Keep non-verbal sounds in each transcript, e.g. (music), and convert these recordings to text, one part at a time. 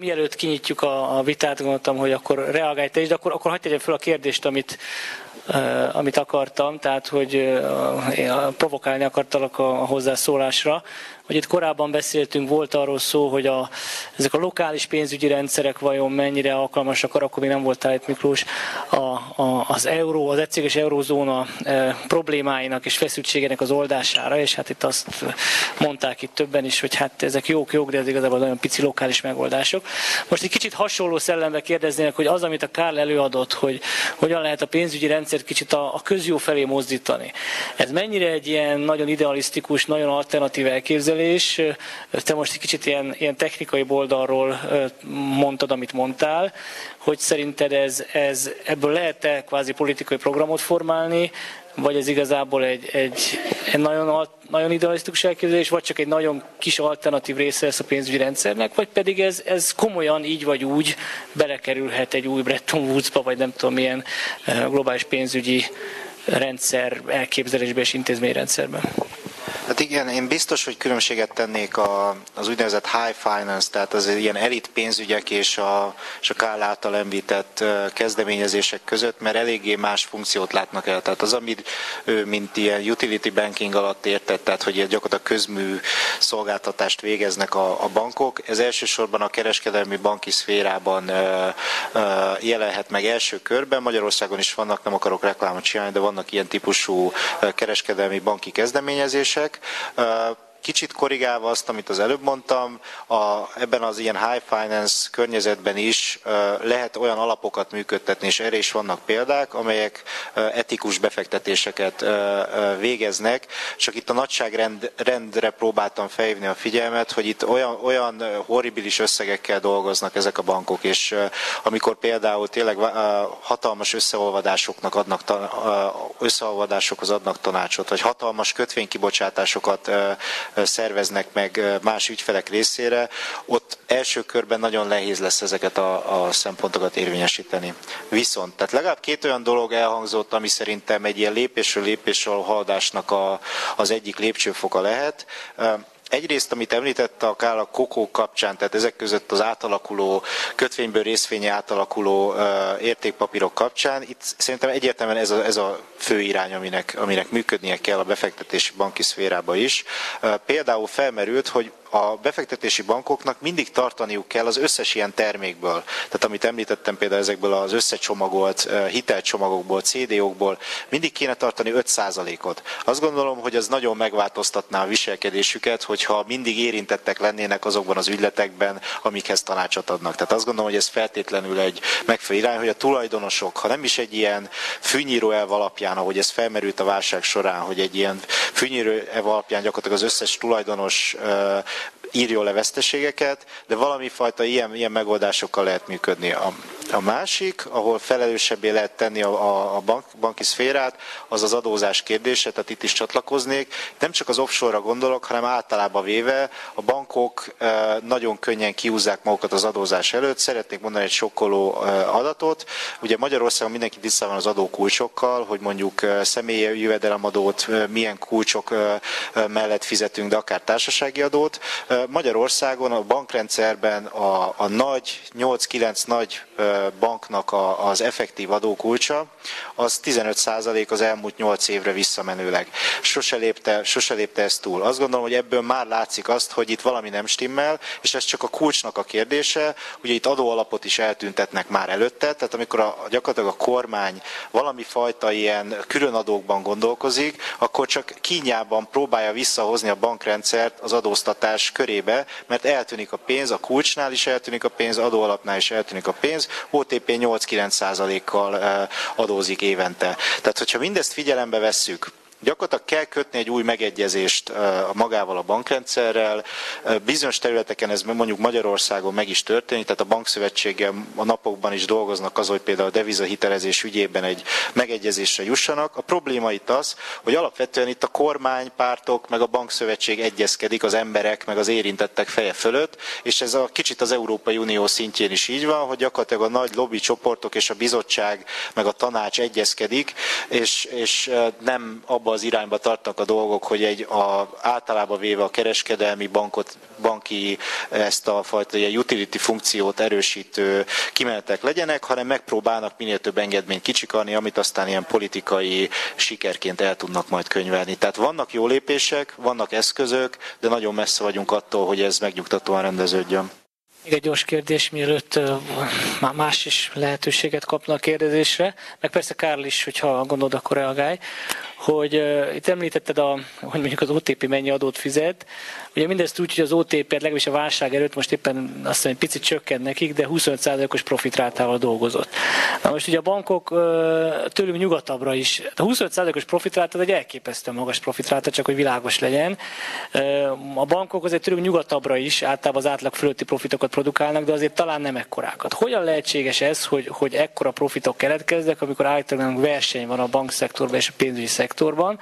Mielőtt kinyitjuk a, a vitát, gondoltam, hogy akkor reagálj te is, de akkor, akkor hagyd tegyem fel a kérdést, amit, uh, amit akartam, tehát hogy uh, provokálni akartalak a, a hozzászólásra hogy itt korábban beszéltünk, volt arról szó, hogy a, ezek a lokális pénzügyi rendszerek vajon mennyire alkalmasak, akkor még nem voltál itt Miklós, a, a, az euró, az egységes eurózóna e, problémáinak és feszültségének az oldására, és hát itt azt mondták itt többen is, hogy hát ezek jók, jók, de ez igazából nagyon pici lokális megoldások. Most egy kicsit hasonló szellembe kérdeznének, hogy az, amit a Kárl előadott, hogy hogyan lehet a pénzügyi rendszert kicsit a, a közjó felé mozdítani. Ez mennyire egy ilyen nagyon idealisztikus, nagyon alternatív elképzelés, elképzelés. Te most egy kicsit ilyen, ilyen technikai oldalról mondtad, amit mondtál, hogy szerinted ez, ez ebből lehet-e kvázi politikai programot formálni, vagy ez igazából egy, egy, egy nagyon, nagyon idealisztikus elképzelés, vagy csak egy nagyon kis alternatív része lesz a pénzügyi rendszernek, vagy pedig ez, ez komolyan így vagy úgy belekerülhet egy új Bretton Woods-ba, vagy nem tudom milyen globális pénzügyi rendszer elképzelésbe és intézményrendszerben. Hát igen, én biztos, hogy különbséget tennék a, az úgynevezett high finance, tehát az ilyen elit pénzügyek és a, és a Kál által említett kezdeményezések között, mert eléggé más funkciót látnak el. Tehát az, amit ő, mint ilyen utility banking alatt értett, tehát hogy gyakorlatilag közmű szolgáltatást végeznek a, a bankok, ez elsősorban a kereskedelmi banki szférában ö, ö, jelenhet meg első körben. Magyarországon is vannak, nem akarok reklámot csinálni, de vannak ilyen típusú kereskedelmi banki kezdeményezések, uh, Kicsit korrigálva azt, amit az előbb mondtam, a, ebben az ilyen high finance környezetben is lehet olyan alapokat működtetni, és erre is vannak példák, amelyek etikus befektetéseket végeznek, csak itt a nagyságrendre próbáltam felhívni a figyelmet, hogy itt olyan, olyan horribilis összegekkel dolgoznak ezek a bankok, és amikor például tényleg hatalmas összeolvadásoknak adnak, összeolvadásokhoz adnak tanácsot, vagy hatalmas kötvénykibocsátásokat szerveznek meg más ügyfelek részére, ott első körben nagyon nehéz lesz ezeket a, a szempontokat érvényesíteni. Viszont, tehát legalább két olyan dolog elhangzott, ami szerintem egy ilyen lépésről lépésről haladásnak a, az egyik lépcsőfoka lehet. Egyrészt, amit említette a Kál a kokó kapcsán, tehát ezek között az átalakuló, kötvényből részvénye átalakuló értékpapírok kapcsán, itt szerintem egyértelműen ez a, ez a fő irány, aminek, aminek működnie kell a befektetési banki szférába is. Például felmerült, hogy a befektetési bankoknak mindig tartaniuk kell az összes ilyen termékből. Tehát amit említettem például ezekből az összecsomagolt hitelcsomagokból, CD-okból, mindig kéne tartani 5%-ot. Azt gondolom, hogy ez nagyon megváltoztatná a viselkedésüket, hogyha mindig érintettek lennének azokban az ügyletekben, amikhez tanácsot adnak. Tehát azt gondolom, hogy ez feltétlenül egy megfelelő irány, hogy a tulajdonosok, ha nem is egy ilyen fűnyíró elv alapján, ahogy ez felmerült a válság során, hogy egy ilyen fűnyíró elv alapján gyakorlatilag az összes tulajdonos írjon le veszteségeket, de valami fajta ilyen, ilyen megoldásokkal lehet működni. A, a másik, ahol felelősebbé lehet tenni a, a bank, banki szférát, az az adózás kérdése, tehát itt is csatlakoznék. Nem csak az offshore-ra gondolok, hanem általában véve a bankok nagyon könnyen kiúzzák magukat az adózás előtt. Szeretnék mondani egy sokkoló adatot. Ugye Magyarországon mindenki tisztában az adókulcsokkal, hogy mondjuk személyi jövedelemadót milyen kulcsok mellett fizetünk, de akár társasági adót. Magyarországon a bankrendszerben a, a nagy, 8-9 nagy banknak a, az effektív adókulcsa, az 15% az elmúlt 8 évre visszamenőleg. Sose lépte, sose lépte ezt túl. Azt gondolom, hogy ebből már látszik azt, hogy itt valami nem stimmel, és ez csak a kulcsnak a kérdése. Ugye itt adóalapot is eltüntetnek már előtte, tehát amikor a, gyakorlatilag a kormány valami fajta ilyen különadókban gondolkozik, akkor csak kínjában próbálja visszahozni a bankrendszert az adóztatás körébe, mert eltűnik a pénz, a kulcsnál is eltűnik a pénz, adóalapnál is eltűnik a pénz, OTP 8-9 kal eh, adózik évente. Tehát, hogyha mindezt figyelembe vesszük, Gyakorlatilag kell kötni egy új megegyezést magával a bankrendszerrel. Bizonyos területeken ez mondjuk Magyarországon meg is történik, tehát a bankszövetséggel a napokban is dolgoznak az, hogy például a devizahitelezés ügyében egy megegyezésre jussanak. A probléma itt az, hogy alapvetően itt a kormánypártok meg a bankszövetség egyezkedik az emberek meg az érintettek feje fölött, és ez a kicsit az Európai Unió szintjén is így van, hogy gyakorlatilag a nagy lobby csoportok és a bizottság meg a tanács egyezkedik, és, és nem abban abba az irányba tartnak a dolgok, hogy egy a, általában véve a kereskedelmi bankot, banki ezt a fajta ilyen utility funkciót erősítő kimenetek legyenek, hanem megpróbálnak minél több engedményt kicsikarni, amit aztán ilyen politikai sikerként el tudnak majd könyvelni. Tehát vannak jó lépések, vannak eszközök, de nagyon messze vagyunk attól, hogy ez megnyugtatóan rendeződjön. Még egy gyors kérdés, mielőtt más is lehetőséget kapna a kérdezésre, meg persze Kárl is, hogyha gondolod, akkor reagálj hogy uh, itt említetted, a, hogy mondjuk az OTP mennyi adót fizet. Ugye mindezt úgy, hogy az OTP legalábbis a válság előtt most éppen azt mondja, picit csökkent nekik, de 25%-os profitrátával dolgozott. Na most ugye a bankok uh, tőlünk nyugatabbra is, a 25%-os profitráta egy elképesztően magas profitráta, csak hogy világos legyen. Uh, a bankok azért tőlünk nyugatabbra is általában az átlag fölötti profitokat produkálnak, de azért talán nem ekkorákat. Hogyan lehetséges ez, hogy, hogy ekkora profitok keletkeznek, amikor általában verseny van a bankszektorban és a pénzügyi szektorban? Szektorban.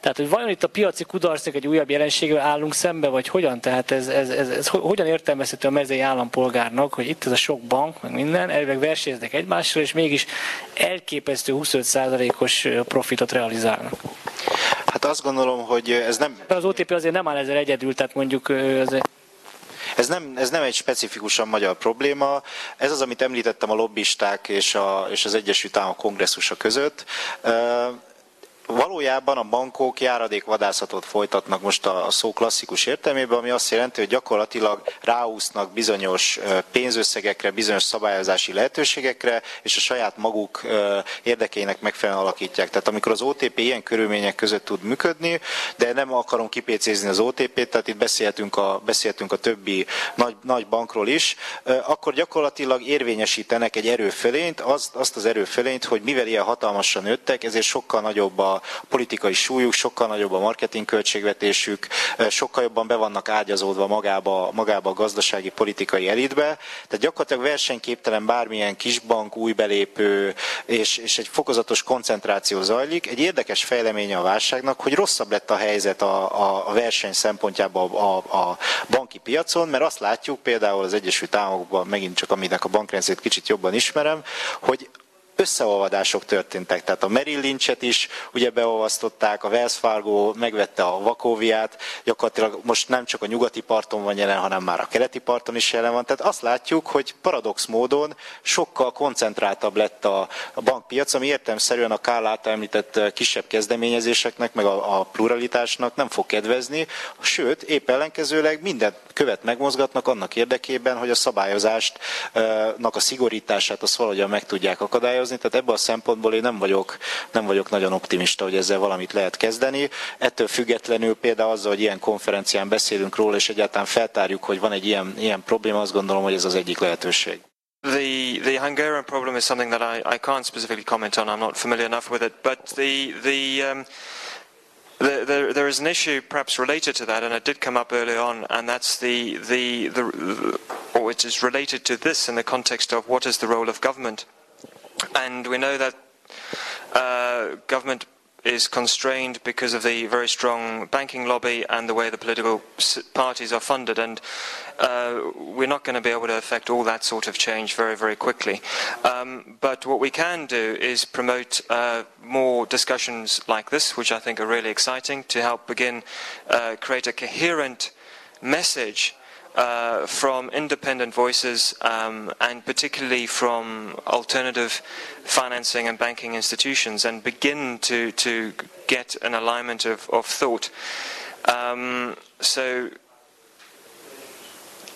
Tehát, hogy vajon itt a piaci kudarcnak egy újabb jelenségvel állunk szembe, vagy hogyan? Tehát ez, ez, ez, ez hogyan értelmezhető a mezei állampolgárnak, hogy itt ez a sok bank, meg minden, elvileg versenyeznek egymással, és mégis elképesztő 25%-os profitot realizálnak. Hát azt gondolom, hogy ez nem... Az OTP azért nem áll ezzel egyedül, tehát mondjuk ez ez nem, ez nem egy specifikusan magyar probléma, ez az, amit említettem a lobbisták és, a, és az Egyesült Államok kongresszusa között valójában a bankok járadékvadászatot folytatnak most a, szó klasszikus értelmében, ami azt jelenti, hogy gyakorlatilag ráúsznak bizonyos pénzösszegekre, bizonyos szabályozási lehetőségekre, és a saját maguk érdekeinek megfelelően alakítják. Tehát amikor az OTP ilyen körülmények között tud működni, de nem akarom kipécézni az OTP-t, tehát itt beszéltünk a, beszéltünk a többi nagy, nagy bankról is, akkor gyakorlatilag érvényesítenek egy erőfölényt, azt, azt az erőfölényt, hogy mivel ilyen hatalmasan nőttek, ezért sokkal nagyobb a politikai súlyuk, sokkal nagyobb a marketing költségvetésük, sokkal jobban be vannak ágyazódva magába, magába a gazdasági politikai elitbe. Tehát gyakorlatilag versenyképtelen bármilyen kisbank, új belépő és, és egy fokozatos koncentráció zajlik. Egy érdekes fejleménye a válságnak, hogy rosszabb lett a helyzet a, a, a verseny szempontjában a, a, a banki piacon, mert azt látjuk például az Egyesült Államokban, megint csak aminek a bankrendszerét kicsit jobban ismerem, hogy összeolvadások történtek. Tehát a Merrill Lynch-et is ugye beolvasztották, a Wells Fargo megvette a Vakóviát, gyakorlatilag most nem csak a nyugati parton van jelen, hanem már a keleti parton is jelen van. Tehát azt látjuk, hogy paradox módon sokkal koncentráltabb lett a, bankpiac, ami értelmszerűen a Kárl által említett kisebb kezdeményezéseknek, meg a, a pluralitásnak nem fog kedvezni, sőt, épp ellenkezőleg minden követ megmozgatnak annak érdekében, hogy a szabályozásnak a szigorítását azt valahogyan meg tudják akadályozni, szabályozni, tehát ebből a szempontból én nem vagyok, nem vagyok nagyon optimista, hogy ezzel valamit lehet kezdeni. Ettől függetlenül például azzal, hogy ilyen konferencián beszélünk róla, és egyáltalán feltárjuk, hogy van egy ilyen, ilyen probléma, azt gondolom, hogy ez az egyik lehetőség. The the Hungarian problem is something that I, I can't specifically comment on. I'm not familiar enough with it. But the the um, the, the, there is an issue perhaps related to that, and it did come up early on, and that's the, the, the, or it is related to this in the context of what is the role of government. And we know that uh, government is constrained because of the very strong banking lobby and the way the political parties are funded. And uh, we're not going to be able to affect all that sort of change very, very quickly. Um, but what we can do is promote uh, more discussions like this, which I think are really exciting, to help begin uh, create a coherent message uh, from independent voices um, and particularly from alternative financing and banking institutions and begin to, to get an alignment of, of thought. Um, so,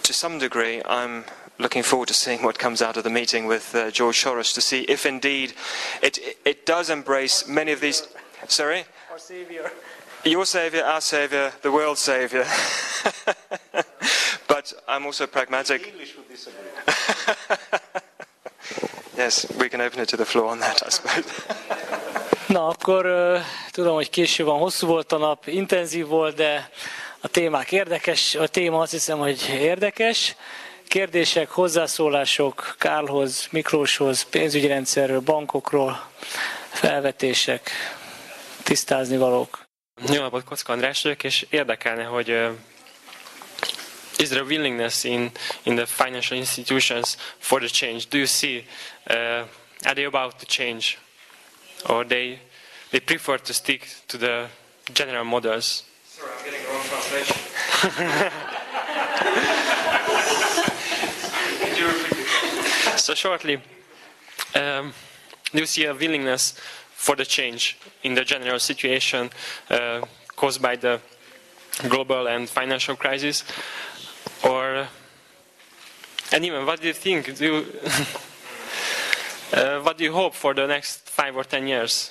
to some degree, I'm looking forward to seeing what comes out of the meeting with uh, George Soros to see if indeed it, it does embrace many of these. Sorry? Our savior. Your savior, our savior, the world's savior. (laughs) but I'm also pragmatic. English would disagree. yes, we can open it to the floor on that, I suppose. (laughs) Na, akkor tudom, hogy késő van, hosszú volt a nap, intenzív volt, de a témák érdekes, a téma azt hiszem, hogy érdekes. Kérdések, hozzászólások Kárlhoz, Miklóshoz, pénzügyi rendszerről, bankokról, felvetések, tisztázni valók. Jó napot, Kocka András vagyok, és érdekelne, hogy is there a willingness in, in the financial institutions for the change? Do you see, uh, are they about to change? Or they they prefer to stick to the general models. Sorry, I'm getting the wrong translation. (laughs) Could you repeat? So shortly, um, do you see a willingness for the change in the general situation uh, caused by the global and financial crisis, and even what do you think? Do you, (laughs) uh, what do you hope for the next five or ten years?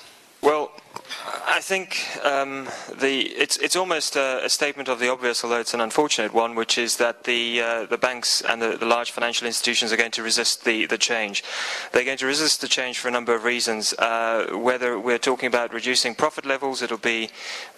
I think um, the it's it's almost a, a, statement of the obvious, although it's an unfortunate one, which is that the uh, the banks and the, the, large financial institutions are going to resist the, the change. They're going to resist the change for a number of reasons. Uh, whether we're talking about reducing profit levels, it'll be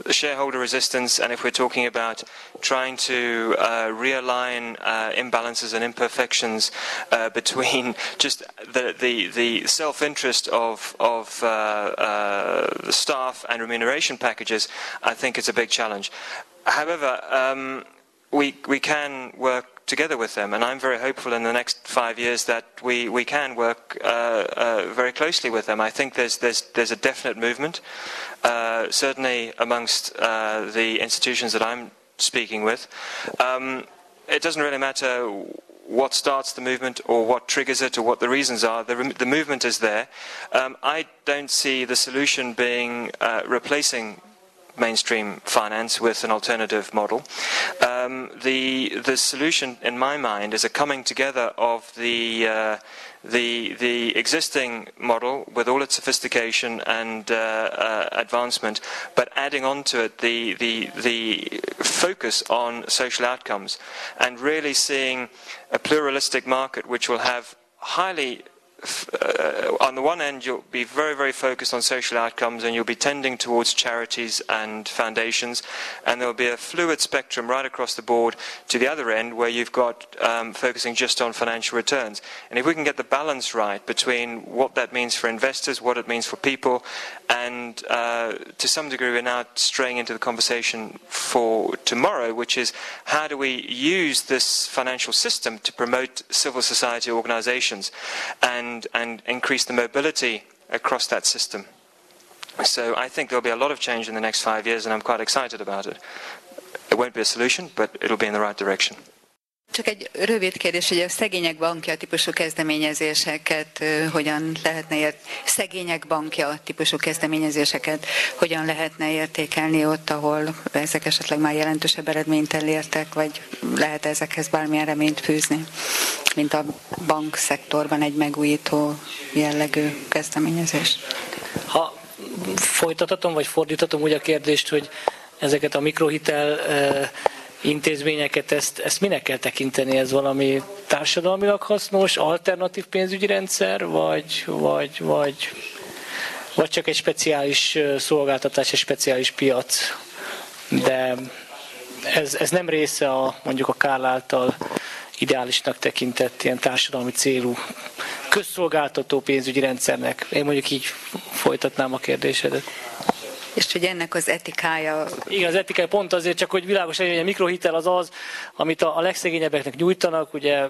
shareholder resistance, and if we're talking about trying to uh, realign uh, imbalances and imperfections uh, between (laughs) just the the, the self-interest of of uh, the staff and remuneration packages, I think it's a big challenge. However, um, we, we can work together with them, and I'm very hopeful in the next five years that we, we can work uh, uh, very closely with them. I think there's, there's, there's a definite movement, uh, certainly amongst uh, the institutions that I'm speaking with. Um, it doesn't really matter what starts the movement or what triggers it or what the reasons are. The, the movement is there. Um, I don't see the solution being uh, replacing mainstream finance with an alternative model. Um, the the solution, in my mind, is a coming together of the uh, the the existing model with all its sophistication and uh, uh, advancement, but adding on to it the the the focus on social outcomes and really seeing a pluralistic market which will have highly uh, on the one end, you'll be very, very focused on social outcomes and you'll be tending towards charities and foundations, and there'll be a fluid spectrum right across the board to the other end where you've got um, focusing just on financial returns. And if we can get the balance right between what that means for investors, what it means for people, and uh, to some degree, we're now straying into the conversation for tomorrow, which is how do we use this financial system to promote civil society organizations? And and, and increase the mobility across that system. So I think there'll be a lot of change in the next five years, and I'm quite excited about it. It won't be a solution, but it'll be in the right direction. Csak egy rövid kérdés, hogy a szegények bankja típusú kezdeményezéseket hogyan lehetne ért, szegények bankja típusú kezdeményezéseket hogyan lehetne értékelni ott, ahol ezek esetleg már jelentősebb eredményt elértek, vagy lehet ezekhez bármilyen reményt fűzni, mint a bankszektorban egy megújító jellegű kezdeményezés? Ha folytathatom, vagy fordíthatom úgy a kérdést, hogy ezeket a mikrohitel intézményeket, ezt, ezt minek kell tekinteni? Ez valami társadalmilag hasznos, alternatív pénzügyi rendszer, vagy, vagy, vagy, vagy csak egy speciális szolgáltatás, egy speciális piac? De ez, ez nem része a mondjuk a Kárl által ideálisnak tekintett ilyen társadalmi célú közszolgáltató pénzügyi rendszernek. Én mondjuk így folytatnám a kérdésedet és hogy ennek az etikája... Igen, az etikai pont azért csak, hogy világos legyen, hogy a mikrohitel az az, amit a, legszegényebbeknek nyújtanak, ugye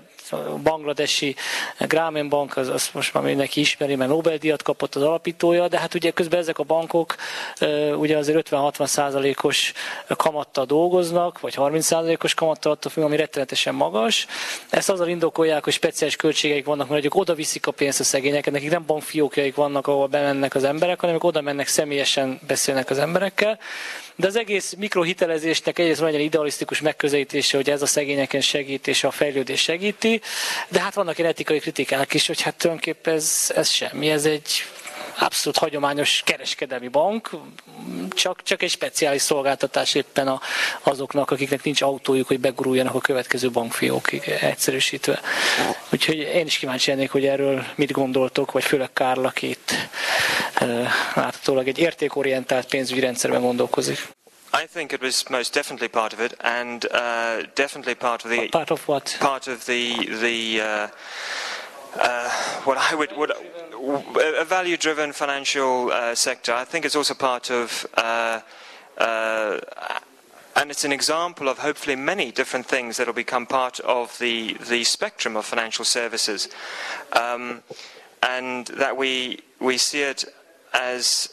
bangladesi Grameen Bank, az, az most már mindenki ismeri, mert Nobel-díjat kapott az alapítója, de hát ugye közben ezek a bankok ugye azért 50-60 százalékos kamattal dolgoznak, vagy 30 százalékos kamattal attól függ, ami rettenetesen magas. Ezt azzal indokolják, hogy speciális költségeik vannak, mert ők oda viszik a pénzt a szegényeket, nekik nem bankfiókjaik vannak, ahol bemennek az emberek, hanem oda mennek személyesen beszélnek az emberekkel. De az egész mikrohitelezésnek egyrészt van egy idealisztikus megközelítése, hogy ez a szegényeken segít és a fejlődés segíti, de hát vannak ilyen etikai kritikák is, hogy hát tulajdonképpen ez, ez semmi, ez egy abszolút hagyományos kereskedelmi bank, csak, csak egy speciális szolgáltatás éppen a, azoknak, akiknek nincs autójuk, hogy beguruljanak a következő bankfiókig egyszerűsítve. Úgyhogy én is kíváncsi lennék, hogy erről mit gondoltok, vagy főleg Kárl, aki itt láthatólag egy értékorientált pénzügyi rendszerben gondolkozik. I think it was most definitely part of it, and uh, definitely part of the part of what part of the the uh, uh, what I would what a value driven financial uh, sector. I think it's also part of. Uh, uh, and it's an example of hopefully many different things that will become part of the, the spectrum of financial services. Um, and that we, we see it as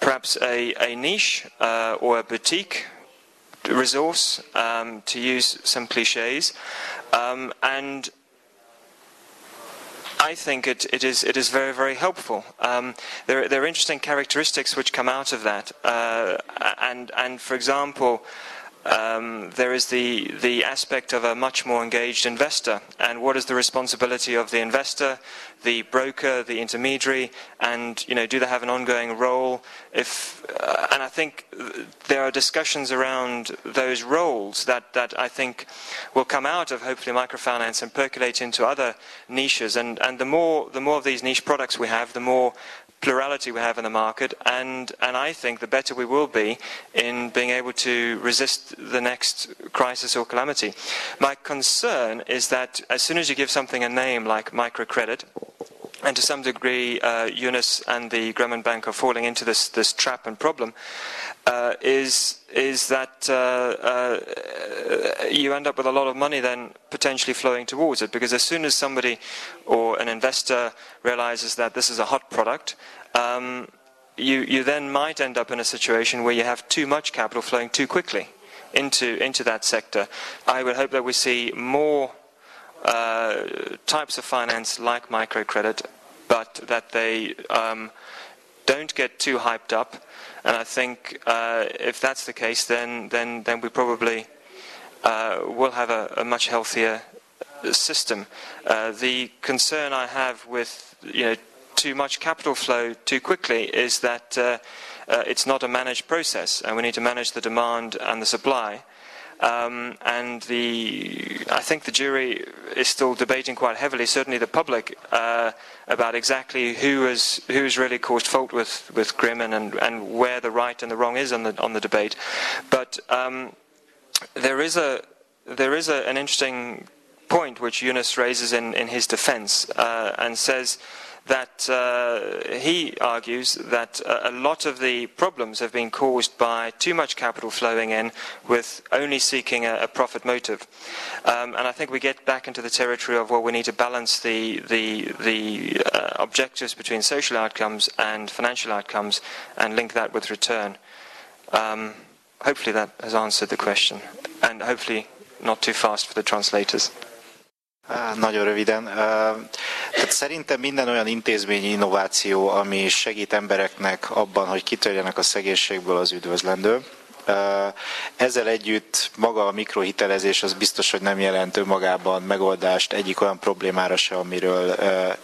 perhaps a, a niche uh, or a boutique resource, um, to use some cliches, um, and I think it, it, is, it is very, very helpful. Um, there, there, are interesting characteristics which come out of that. Uh, and, and, for example, um, there is the, the aspect of a much more engaged investor. And what is the responsibility of the investor, the broker, the intermediary, and you know, do they have an ongoing role? If, uh, and I think there are discussions around those roles that, that I think will come out of hopefully microfinance and percolate into other niches. And, and the, more, the more of these niche products we have, the more plurality we have in the market, and, and I think the better we will be in being able to resist the next crisis or calamity. My concern is that as soon as you give something a name like microcredit, and to some degree, uh, Eunice and the Grameen Bank are falling into this, this trap and problem, uh, is, is that uh, uh, you end up with a lot of money then potentially flowing towards it. Because as soon as somebody or an investor realizes that this is a hot product, um, you, you then might end up in a situation where you have too much capital flowing too quickly into, into that sector. I would hope that we see more types of finance like microcredit, but that they um, don't get too hyped up. And I think uh, if that's the case, then then then we probably uh, will have a, a, much healthier system. Uh, the concern I have with you know too much capital flow too quickly is that uh, uh, it's not a managed process, and we need to manage the demand and the supply. Um, and the, I think the jury is still debating quite heavily, certainly the public, uh, about exactly who who has really caused fault with with Grimmen and, and where the right and the wrong is on the on the debate. But um, there is a there is a, an interesting point which Yunus raises in, in his defence uh, and says that uh, he argues that a lot of the problems have been caused by too much capital flowing in with only seeking a, a profit motive. Um, and I think we get back into the territory of well, we need to balance the, the, the uh, objectives between social outcomes and financial outcomes and link that with return. Um, hopefully that has answered the question. And hopefully not too fast for the translators. Nagyon röviden. Tehát szerintem minden olyan intézményi innováció, ami segít embereknek abban, hogy kitörjenek a szegénységből, az üdvözlendő. Ezzel együtt maga a mikrohitelezés az biztos, hogy nem jelent önmagában megoldást egyik olyan problémára se, amiről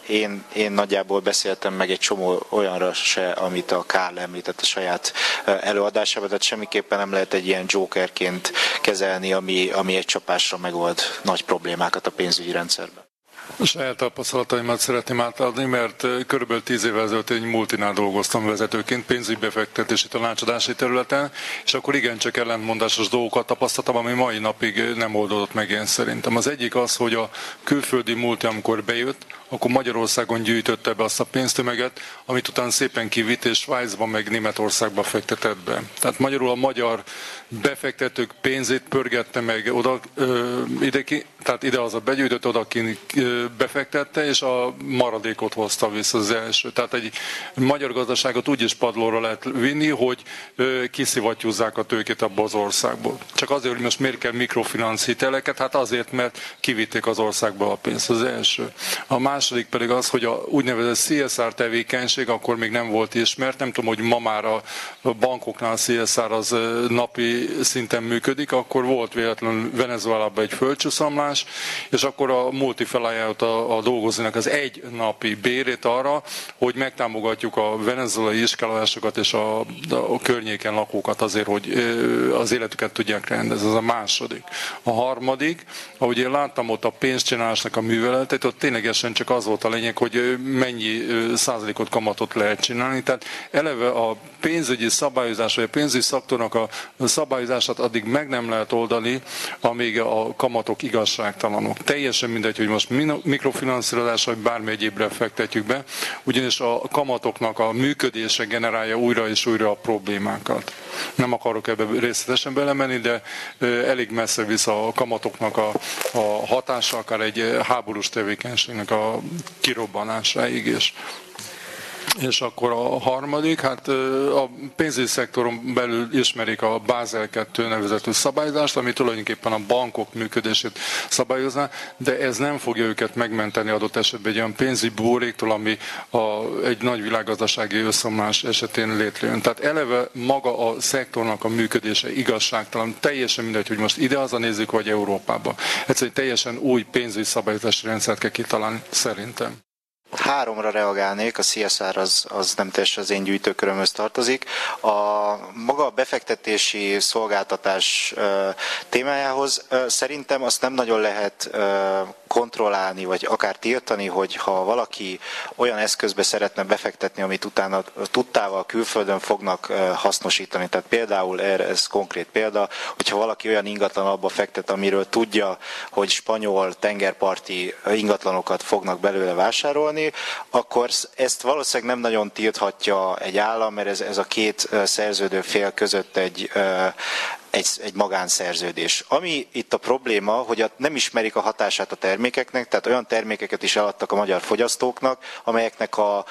én, én nagyjából beszéltem meg egy csomó olyanra se, amit a Kárl említett a saját előadásában, tehát semmiképpen nem lehet egy ilyen jokerként kezelni, ami, ami egy csapásra megold nagy problémákat a pénzügyi rendszerben. A saját tapasztalataimat szeretném átadni, mert körülbelül tíz évvel ezelőtt egy multinál dolgoztam vezetőként pénzügybefektetési tanácsadási területen, és akkor igencsak ellentmondásos dolgokat tapasztaltam, ami mai napig nem oldódott meg én szerintem. Az egyik az, hogy a külföldi multi, amikor bejött, akkor Magyarországon gyűjtötte be azt a pénztömeget, amit utána szépen kivitt, és Svájcban meg Németországba fektetett be. Tehát magyarul a magyar befektetők pénzét pörgette meg oda, ö, ide ki, tehát ide az a begyűjtött, oda ki befektette, és a maradékot hozta vissza az első. Tehát egy magyar gazdaságot úgy is padlóra lehet vinni, hogy ö, kiszivattyúzzák a tőkét abba az országból. Csak azért, hogy most miért kell mikrofinansz? Hát azért, mert kivitték az országba a pénzt, az első. A második pedig az, hogy a úgynevezett CSR tevékenység akkor még nem volt ismert. Nem tudom, hogy ma már a bankoknál a CSR az napi szinten működik, akkor volt véletlenül Venezuelában egy földcsúszamlás, és akkor a multi felajánlott a, a dolgozónak az egy napi bérét arra, hogy megtámogatjuk a venezuelai iskolásokat és a, a környéken lakókat azért, hogy az életüket tudják rendezni. Ez a második. A harmadik, ahogy én láttam ott a pénzcsinálásnak a műveletét, ott ténylegesen csak az volt a lényeg, hogy mennyi százalékot kamatot lehet csinálni. Tehát eleve a pénzügyi szabályozás, vagy a pénzügyi szaktornak a szabályozását addig meg nem lehet oldani, amíg a kamatok igazságtalanok. Teljesen mindegy, hogy most mikrofinanszírozás, vagy bármi egyébre fektetjük be, ugyanis a kamatoknak a működése generálja újra és újra a problémákat. Nem akarok ebbe részletesen belemenni, de elég messze vissza a kamatoknak a, a hatása, akár egy háborús tevékenységnek a kirobbanásáig is. És akkor a harmadik, hát a pénzügyi szektoron belül ismerik a Bázel 2 nevezetű szabályozást, ami tulajdonképpen a bankok működését szabályozná, de ez nem fogja őket megmenteni adott esetben egy olyan pénzügyi bóréktól, ami a, egy nagy világgazdasági összeomlás esetén létrejön. Tehát eleve maga a szektornak a működése igazságtalan, teljesen mindegy, hogy most ide az a nézzük, vagy Európába. Egyszerűen teljesen új pénzügyi szabályozási rendszert kell kitalálni, szerintem. Háromra reagálnék, a CSR az, az nem teljesen az én gyűjtőkörömhöz tartozik. A maga a befektetési szolgáltatás témájához szerintem azt nem nagyon lehet kontrollálni, vagy akár tiltani, hogy ha valaki olyan eszközbe szeretne befektetni, amit utána tudtával külföldön fognak hasznosítani. Tehát például erre ez konkrét példa, hogyha valaki olyan ingatlan abba fektet, amiről tudja, hogy spanyol tengerparti ingatlanokat fognak belőle vásárolni, akkor ezt valószínűleg nem nagyon tilthatja egy állam, mert ez, ez a két szerződő fél között egy, egy, egy magánszerződés. Ami itt a probléma, hogy nem ismerik a hatását a termékeknek, tehát olyan termékeket is eladtak a magyar fogyasztóknak, amelyeknek a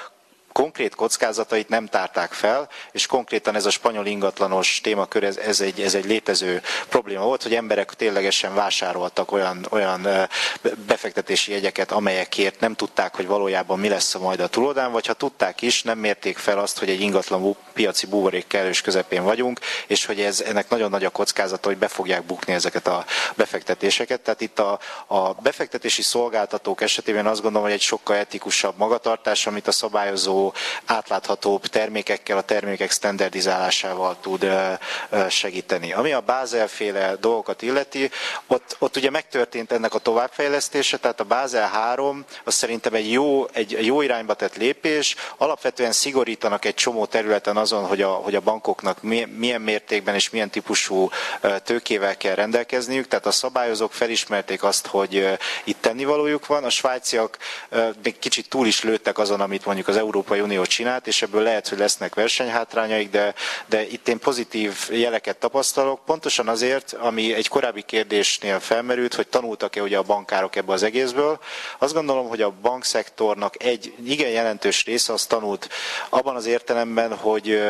konkrét kockázatait nem tárták fel, és konkrétan ez a spanyol ingatlanos témakör, ez, ez, egy, ez egy létező probléma volt, hogy emberek ténylegesen vásároltak olyan, olyan befektetési jegyeket, amelyekért nem tudták, hogy valójában mi lesz a majd a túloldán, vagy ha tudták is, nem mérték fel azt, hogy egy ingatlan piaci buborék kellős közepén vagyunk, és hogy ez, ennek nagyon nagy a kockázata, hogy be fogják bukni ezeket a befektetéseket. Tehát itt a, a befektetési szolgáltatók esetében azt gondolom, hogy egy sokkal etikusabb magatartás, amit a szabályozó átláthatóbb termékekkel, a termékek standardizálásával tud segíteni. Ami a Bázel féle dolgokat illeti, ott, ott ugye megtörtént ennek a továbbfejlesztése, tehát a Bázel 3 az szerintem egy jó, egy jó irányba tett lépés, alapvetően szigorítanak egy csomó területen azon, hogy a, hogy a bankoknak milyen mértékben és milyen típusú tőkével kell rendelkezniük, tehát a szabályozók felismerték azt, hogy itt tennivalójuk van, a svájciak még kicsit túl is lőttek azon, amit mondjuk az Európai Európai Unió csinált, és ebből lehet, hogy lesznek versenyhátrányaik, de, de itt én pozitív jeleket tapasztalok, pontosan azért, ami egy korábbi kérdésnél felmerült, hogy tanultak-e ugye a bankárok ebből az egészből. Azt gondolom, hogy a bankszektornak egy igen jelentős része azt tanult abban az értelemben, hogy,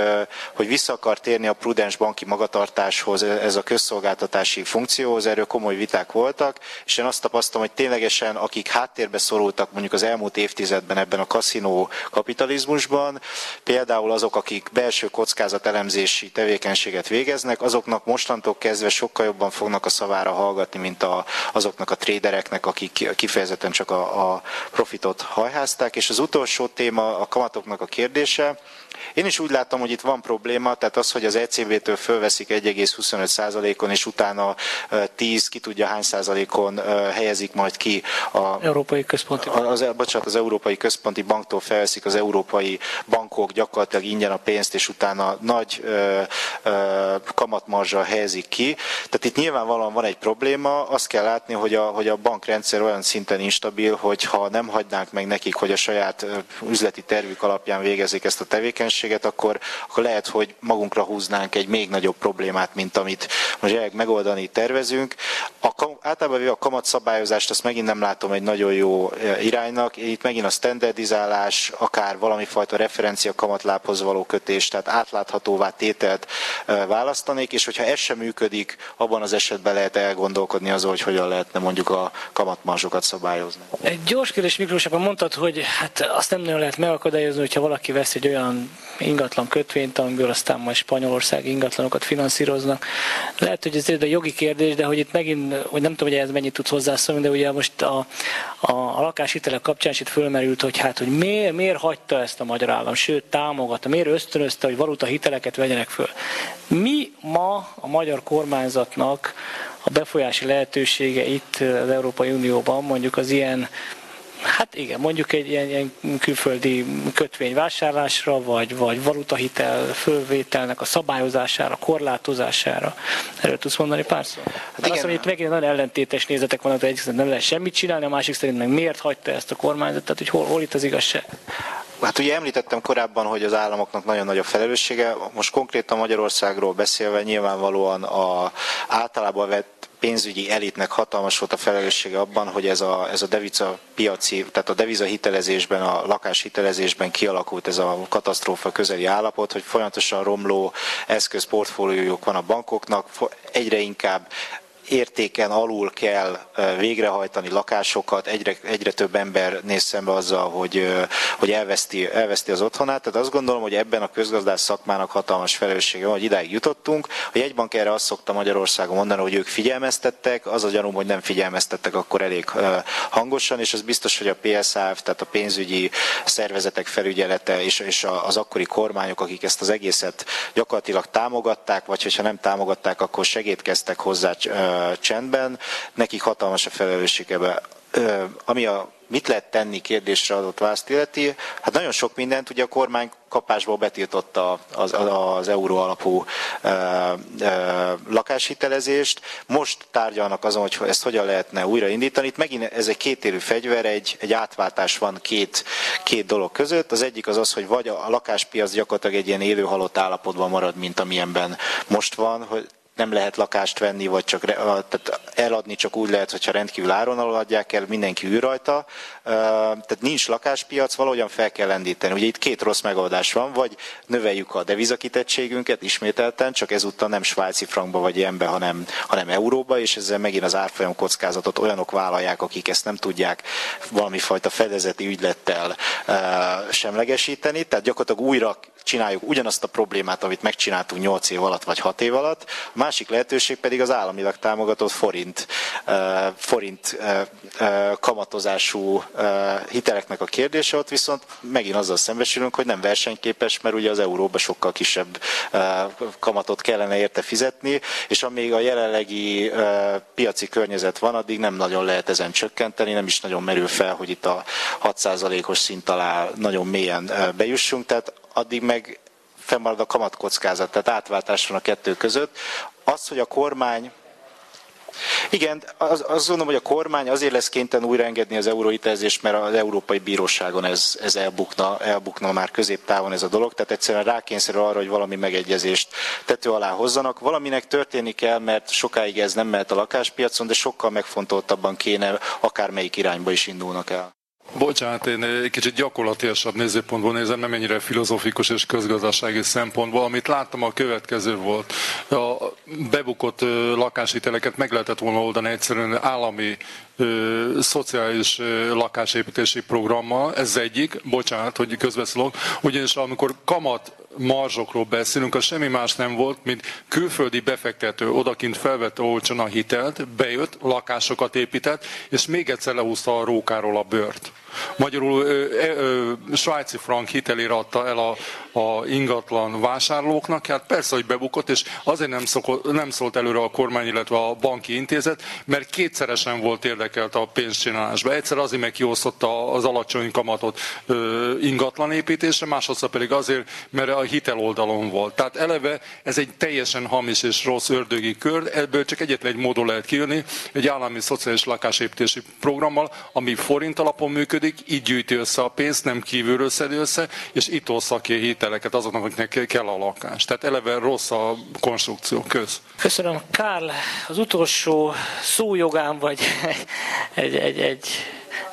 hogy vissza akar térni a prudens banki magatartáshoz, ez a közszolgáltatási funkcióhoz, erről komoly viták voltak, és én azt tapasztalom, hogy ténylegesen akik háttérbe szorultak mondjuk az elmúlt évtizedben ebben a kaszinó kapitalizmusban, kapitalizmusban, például azok, akik belső kockázatelemzési tevékenységet végeznek, azoknak mostantól kezdve sokkal jobban fognak a szavára hallgatni, mint a, azoknak a trédereknek, akik kifejezetten csak a, a profitot hajházták. És az utolsó téma a kamatoknak a kérdése. Én is úgy látom, hogy itt van probléma, tehát az, hogy az ECB-től fölveszik 1,25%-on, és utána 10, ki tudja hány százalékon helyezik majd ki a Európai Központi Bank. Az, bocsánat, az Európai Központi Banktól felveszik az európai bankok gyakorlatilag ingyen a pénzt, és utána nagy ö, ö, kamatmarzsal helyezik ki. Tehát itt nyilvánvalóan van egy probléma, azt kell látni, hogy a, hogy a bankrendszer olyan szinten instabil, hogy ha nem hagynánk meg nekik, hogy a saját üzleti tervük alapján végezik ezt a tevékenységet, akkor, akkor lehet, hogy magunkra húznánk egy még nagyobb problémát, mint amit most megoldani tervezünk. A, általában a kamatszabályozást azt megint nem látom egy nagyon jó iránynak. Itt megint a standardizálás, akár valami fajta referencia kamatlábhoz való kötés, tehát átláthatóvá tételt választanék, és hogyha ez sem működik, abban az esetben lehet elgondolkodni azon, hogy hogyan lehetne mondjuk a kamatmarzsokat szabályozni. Egy gyors kérdés, Miklós, mondtad, hogy hát azt nem nagyon lehet megakadályozni, hogyha valaki vesz egy olyan ingatlan kötvényt, amiből aztán majd Spanyolország ingatlanokat finanszíroznak. Lehet, hogy ez egy jogi kérdés, de hogy itt megint, hogy nem tudom, hogy ez mennyit tudsz hozzászólni, de ugye most a, a, a lakáshitelek kapcsán is itt fölmerült, hogy hát, hogy miért, miért hagyta ezt a magyar állam, sőt támogatta, miért ösztönözte, hogy valuta hiteleket vegyenek föl. Mi ma a magyar kormányzatnak a befolyási lehetősége itt az Európai Unióban, mondjuk az ilyen Hát igen, mondjuk egy ilyen, ilyen külföldi kötvény vásárlásra, vagy, vagy valutahitel fölvételnek a szabályozására, korlátozására. Erről tudsz mondani pár szó? Hát igen. Azt, hogy itt megint nagyon ellentétes nézetek vannak, egyik szerint nem lehet semmit csinálni, a másik szerint meg miért hagyta ezt a kormányzat, tehát hogy hol, hol itt az igazság? Hát ugye említettem korábban, hogy az államoknak nagyon nagy a felelőssége. Most konkrétan Magyarországról beszélve nyilvánvalóan a általában vett pénzügyi elitnek hatalmas volt a felelőssége abban, hogy ez a, ez a deviza piaci, tehát a deviza hitelezésben, a lakáshitelezésben kialakult ez a katasztrófa közeli állapot, hogy folyamatosan romló eszközportfóliójuk van a bankoknak, egyre inkább értéken alul kell végrehajtani lakásokat, egyre, egyre több ember néz szembe azzal, hogy, hogy elveszti, elveszti az otthonát. Tehát azt gondolom, hogy ebben a közgazdás szakmának hatalmas felelőssége van, hogy idáig jutottunk. A jegybank erre azt szokta Magyarországon mondani, hogy ők figyelmeztettek, az a gyanúm, hogy nem figyelmeztettek akkor elég hangosan, és az biztos, hogy a PSAF, tehát a pénzügyi szervezetek felügyelete és, és az akkori kormányok, akik ezt az egészet gyakorlatilag támogatták, vagy hogyha nem támogatták, akkor segítkeztek hozzá csendben, nekik hatalmas a felelősség ebbe. Ami a mit lehet tenni kérdésre adott választ illeti, hát nagyon sok mindent, ugye a kormány kapásból betiltotta az, az euró alapú ö, ö, lakáshitelezést. Most tárgyalnak azon, hogy ezt hogyan lehetne újraindítani. Itt megint ez egy kétérű fegyver, egy, egy átváltás van két, két dolog között. Az egyik az az, hogy vagy a lakáspiac gyakorlatilag egy ilyen élő halott állapotban marad, mint amilyenben most van, hogy nem lehet lakást venni, vagy csak tehát eladni csak úgy lehet, hogyha rendkívül áron adják el, mindenki ül rajta. Tehát nincs lakáspiac, valahogyan fel kell lendíteni. Ugye itt két rossz megoldás van, vagy növeljük a devizakitettségünket ismételten, csak ezúttal nem svájci frankba vagy ilyenbe, hanem, hanem euróba, és ezzel megint az árfolyam kockázatot olyanok vállalják, akik ezt nem tudják valami fajta fedezeti ügylettel semlegesíteni. Tehát gyakorlatilag újra csináljuk ugyanazt a problémát, amit megcsináltunk 8 év alatt vagy 6 év alatt. A másik lehetőség pedig az államilag támogatott forint, forint kamatozású hiteleknek a kérdése, ott viszont megint azzal szembesülünk, hogy nem versenyképes, mert ugye az euróba sokkal kisebb kamatot kellene érte fizetni, és amíg a jelenlegi piaci környezet van, addig nem nagyon lehet ezen csökkenteni, nem is nagyon merül fel, hogy itt a 6%-os szint alá nagyon mélyen bejussunk, tehát addig meg fennmarad a kamatkockázat, tehát átváltás van a kettő között. Az, hogy a kormány igen, az, azt gondolom, hogy a kormány azért lesz kénytelen újraengedni az euróhitelezést, mert az Európai Bíróságon ez, ez elbukna, elbukna már középtávon ez a dolog, tehát egyszerűen rákényszerül arra, hogy valami megegyezést tető alá hozzanak. Valaminek történni kell, mert sokáig ez nem mehet a lakáspiacon, de sokkal megfontoltabban kéne akármelyik irányba is indulnak el. Bocsánat, én egy kicsit gyakorlatilasabb nézőpontból nézem, nem ennyire filozofikus és közgazdasági szempontból. Amit láttam, a következő volt. A bebukott lakáshiteleket meg lehetett volna oldani egyszerűen állami ö, szociális ö, lakásépítési programmal. Ez egyik, bocsánat, hogy közbeszólok, ugyanis amikor kamat marzsokról beszélünk, az semmi más nem volt, mint külföldi befektető odakint felvette olcsón a hitelt, bejött, lakásokat épített, és még egyszer lehúzta a rókáról a bört. Magyarul ö, ö, svájci frank hitelére adta el a, a ingatlan vásárlóknak, hát persze, hogy bebukott, és azért nem, szokott, nem szólt előre a kormány, illetve a banki intézet, mert kétszeresen volt érdekelt a pénzcsinálásba. Egyszer azért meg kiosztotta az alacsony kamatot ö, ingatlan építésre, másodszor pedig azért, mert a hitel oldalon volt. Tehát eleve ez egy teljesen hamis és rossz ördögi kör, ebből csak egyetlen egy módon lehet kijönni, egy állami szociális lakásépítési programmal, ami forint alapon működik, így gyűjti össze a pénzt, nem kívülről szedi össze, és itt ossza ki a hiteleket azoknak, akiknek kell a lakás. Tehát eleve rossz a konstrukció. Köz. Köszönöm. Kárl, az utolsó szójogán vagy (laughs) egy, egy, egy,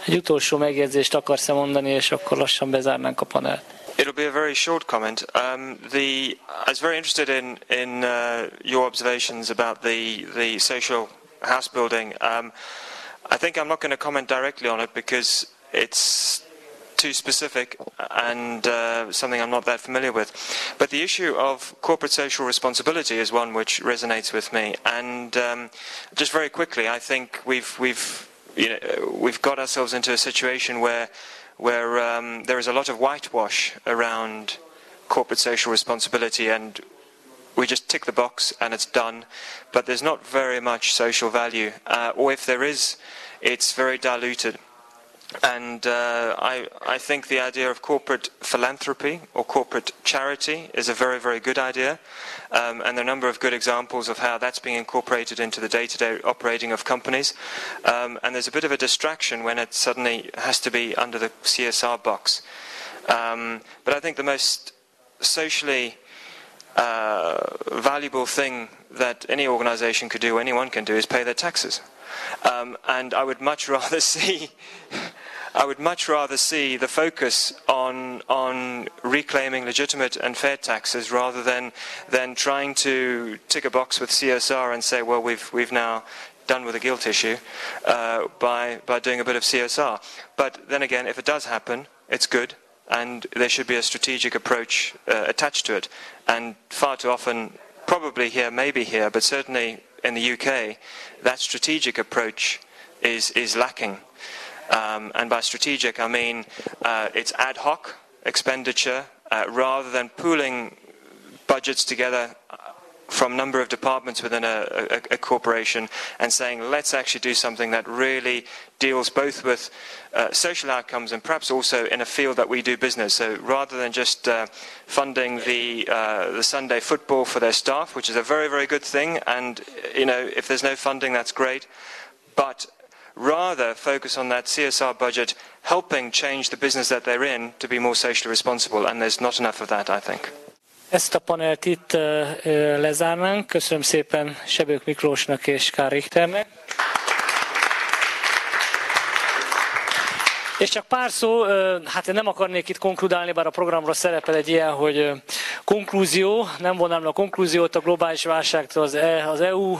egy utolsó megjegyzést akarsz-e mondani, és akkor lassan bezárnánk a panelt. It'll be a very short comment. Um, the, I was very interested in, in uh, your observations about the, the social house building. Um, I think I'm not going to comment directly on it because it's too specific and uh, something I'm not that familiar with. But the issue of corporate social responsibility is one which resonates with me. And um, just very quickly, I think we've we've you know, we've got ourselves into a situation where where um, there is a lot of whitewash around corporate social responsibility and we just tick the box and it's done, but there's not very much social value, uh, or if there is, it's very diluted. And uh, I, I think the idea of corporate philanthropy or corporate charity is a very, very good idea. Um, and there are a number of good examples of how that's being incorporated into the day to day operating of companies. Um, and there's a bit of a distraction when it suddenly has to be under the CSR box. Um, but I think the most socially uh, valuable thing that any organization could do, anyone can do, is pay their taxes. Um, and I would much (laughs) rather see. I would much rather see the focus on on reclaiming legitimate and fair taxes rather than than trying to tick a box with CSR and say, well, we've we've now done with the guilt issue uh, by by doing a bit of CSR. But then again, if it does happen, it's good, and there should be a strategic approach uh, attached to it. And far too often, probably here, maybe here, but certainly in the UK, that strategic approach is is lacking. Um, and by strategic, I mean uh, it's ad hoc expenditure uh, rather than pooling budgets together uh, from a number of departments within a, a, a, corporation and saying, let's actually do something that really deals both with uh, social outcomes and perhaps also in a field that we do business. So rather than just uh, funding the, uh, the Sunday football for their staff, which is a very, very good thing, and you know, if there's no funding, that's great. But rather focus on that CSR budget helping change the business that they're in to be more socially responsible. And there's not enough of that, I think. Ezt a panelt itt eh, eh, lezárnánk. Köszönöm szépen Sebők Miklósnak és Kár Richternek. És csak pár szó, hát én nem akarnék itt konkludálni, bár a programra szerepel egy ilyen, hogy konklúzió, nem vonnám a konklúziót a globális válságtól az, e, EU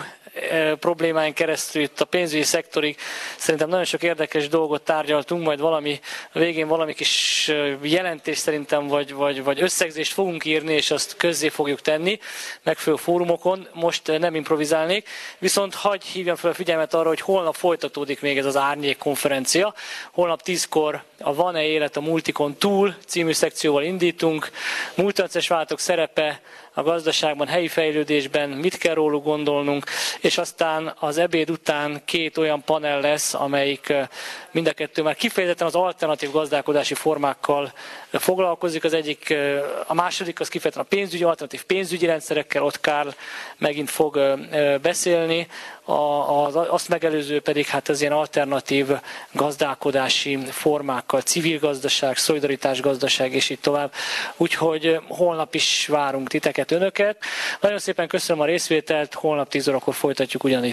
problémáin keresztül itt a pénzügyi szektorig szerintem nagyon sok érdekes dolgot tárgyaltunk, majd valami a végén valami kis jelentés szerintem, vagy, vagy, vagy összegzést fogunk írni, és azt közzé fogjuk tenni megfelelő fórumokon. Most nem improvizálnék, viszont hagy hívjam fel a figyelmet arra, hogy holnap folytatódik még ez az Árnyék konferencia. Holnap 10-kor a Van-e élet a multikon túl című szekcióval indítunk. Multicences váltok szerepe a gazdaságban, helyi fejlődésben, mit kell róluk gondolnunk, és aztán az ebéd után két olyan panel lesz, amelyik mind a kettő már kifejezetten az alternatív gazdálkodási formákkal foglalkozik. Az egyik, a második az kifejezetten a pénzügyi, alternatív pénzügyi rendszerekkel, ott Kárl megint fog beszélni, az, azt megelőző pedig hát az ilyen alternatív gazdálkodási formákkal, civil gazdaság, szolidaritás gazdaság és így tovább. Úgyhogy holnap is várunk titeket, önöket. Nagyon szépen köszönöm a részvételt, holnap 10 órakor folytatjuk ugyanitt.